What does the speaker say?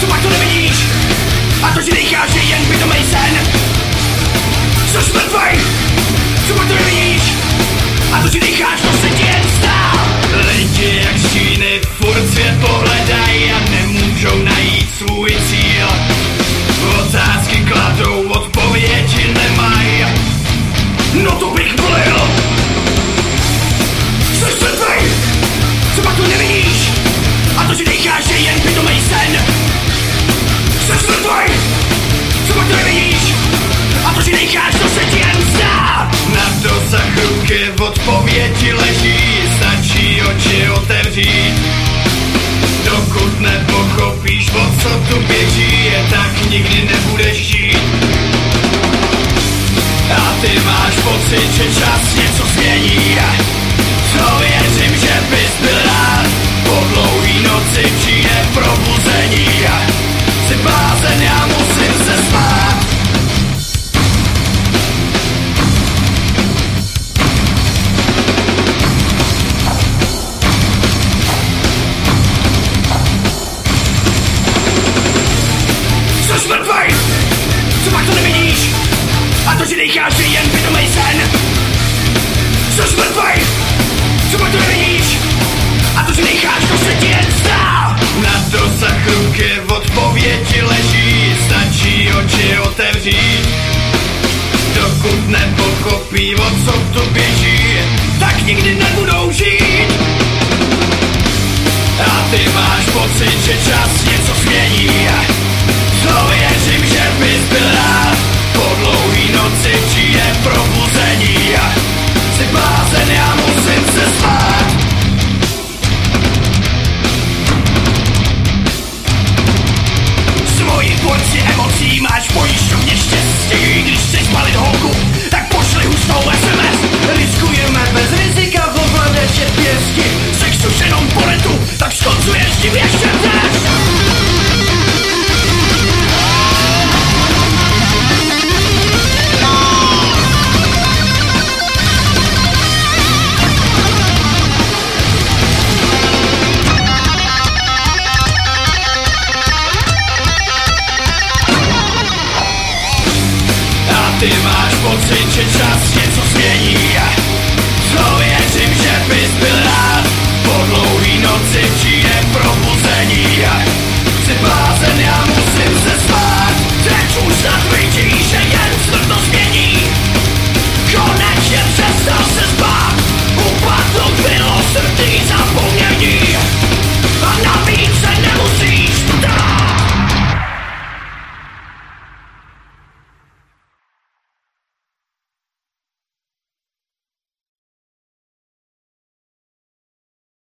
Co pak to nevidíš? A to, že necháš je jen bytomej sen Což mrtvej? Co pak to nevidíš? A to, že necháš to se Dokud nepochopíš, o co tu běží Je tak nikdy nebudeš žít. A ty máš pocit, že čas něco změní to si necháš, že jen pitomej sen. Což mrtvej, co pak to nevidíš? A to si necháš, to se ti jen zdá. Na dosah ruky odpovědi leží. Stačí oči otevřít. Dokud nepochopí, o co tu běží Tak nikdy nebudou žít. A ty máš pocit, že čas ty máš pocit, že čas něco změní